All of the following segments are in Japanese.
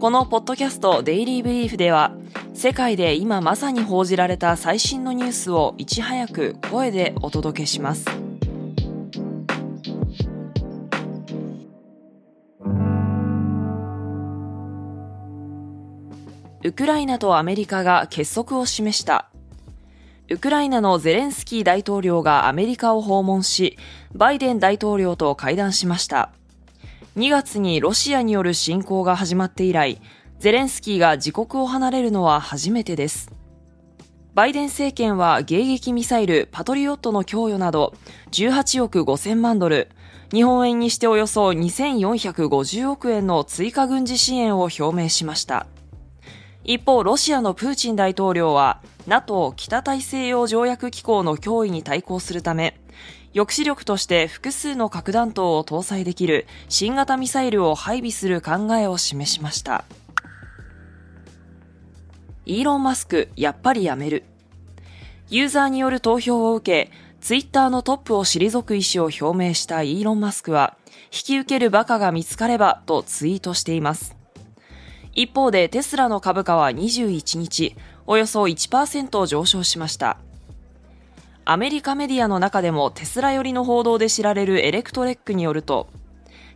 このポッドキャストデイリーブリーフでは世界で今まさに報じられた最新のニュースをいち早く声でお届けしますウクライナとアメリカが結束を示したウクライナのゼレンスキー大統領がアメリカを訪問し、バイデン大統領と会談しました。2月にロシアによる侵攻が始まって以来、ゼレンスキーが自国を離れるのは初めてです。バイデン政権は迎撃ミサイルパトリオットの供与など18億5000万ドル、日本円にしておよそ2450億円の追加軍事支援を表明しました。一方、ロシアのプーチン大統領は NATO 北大西洋条約機構の脅威に対抗するため、抑止力として複数の核弾頭を搭載できる新型ミサイルを配備する考えを示しました。イーロン・マスク、やっぱりやめる。ユーザーによる投票を受け、ツイッターのトップを退く意思を表明したイーロン・マスクは、引き受けるバカが見つかればとツイートしています。一方でテスラの株価は21日、およそ1%上昇しました。アメリカメディアの中でもテスラ寄りの報道で知られるエレクトレックによると、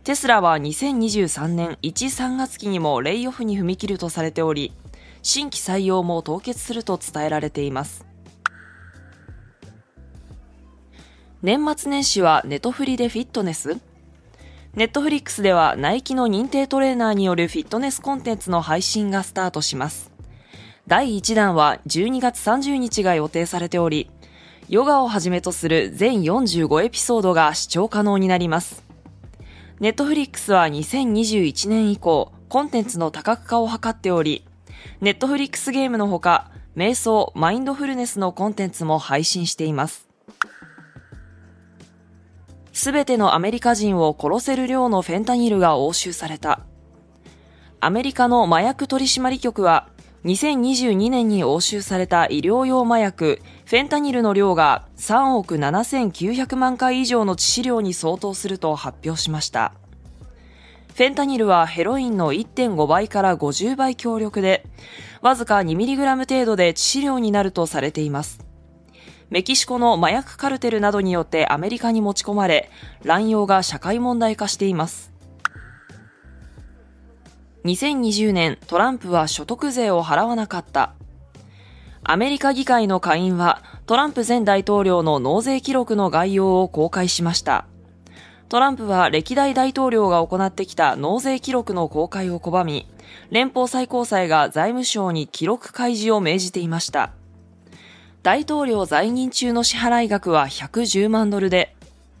テスラは2023年1、3月期にもレイオフに踏み切るとされており、新規採用も凍結すると伝えられています。年末年始はネトフリでフィットネス？ネットフリックスではナイキの認定トレーナーによるフィットネスコンテンツの配信がスタートします。第1弾は12月30日が予定されており、ヨガをはじめとする全45エピソードが視聴可能になります。ネットフリックスは2021年以降、コンテンツの多角化を図っており、ネットフリックスゲームのほか、瞑想、マインドフルネスのコンテンツも配信しています。すべてのアメリカ人を殺せる量のフェンタニルが押収された。アメリカの麻薬取締局は、2022年に押収された医療用麻薬、フェンタニルの量が3億7900万回以上の致死量に相当すると発表しました。フェンタニルはヘロインの1.5倍から50倍強力で、わずか 2mg 程度で致死量になるとされています。メキシコの麻薬カルテルなどによってアメリカに持ち込まれ、乱用が社会問題化しています。2020年、トランプは所得税を払わなかった。アメリカ議会の下院は、トランプ前大統領の納税記録の概要を公開しました。トランプは歴代大統領が行ってきた納税記録の公開を拒み、連邦最高裁が財務省に記録開示を命じていました。大統領在任中の支払い額は110万ドルで、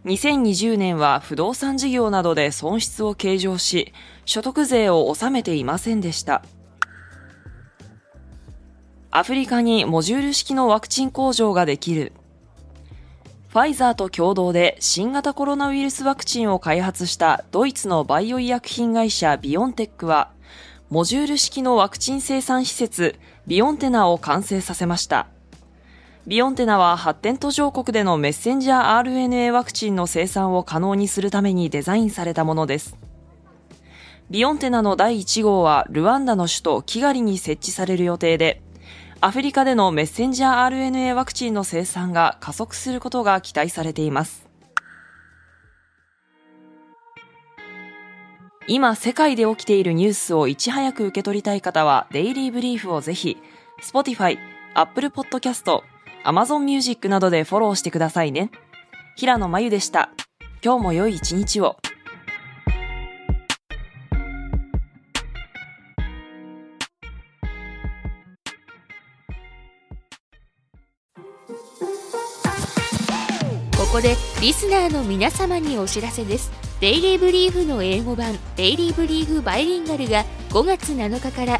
2020年は不動産事業などで損失を計上し、所得税を納めていませんでした。アフリカにモジュール式のワクチン工場ができる。ファイザーと共同で新型コロナウイルスワクチンを開発したドイツのバイオ医薬品会社ビオンテックは、モジュール式のワクチン生産施設ビオンテナを完成させました。ビオンテナは発展途上国でのメッセンジャー RNA ワクチンの生産を可能にするためにデザインされたものです。ビオンテナの第1号はルワンダの首都キガリに設置される予定で、アフリカでのメッセンジャー RNA ワクチンの生産が加速することが期待されています。今世界で起きているニュースをいち早く受け取りたい方はデイリーブリーフをぜひ Spotify、Apple Podcast、Amazon Music などでフォローしてくださいね。平野真由でした。今日も良い一日を。ここでリスナーの皆様にお知らせですデイリーブリーフの英語版デイリーブリーフバイリンガルが5月7日から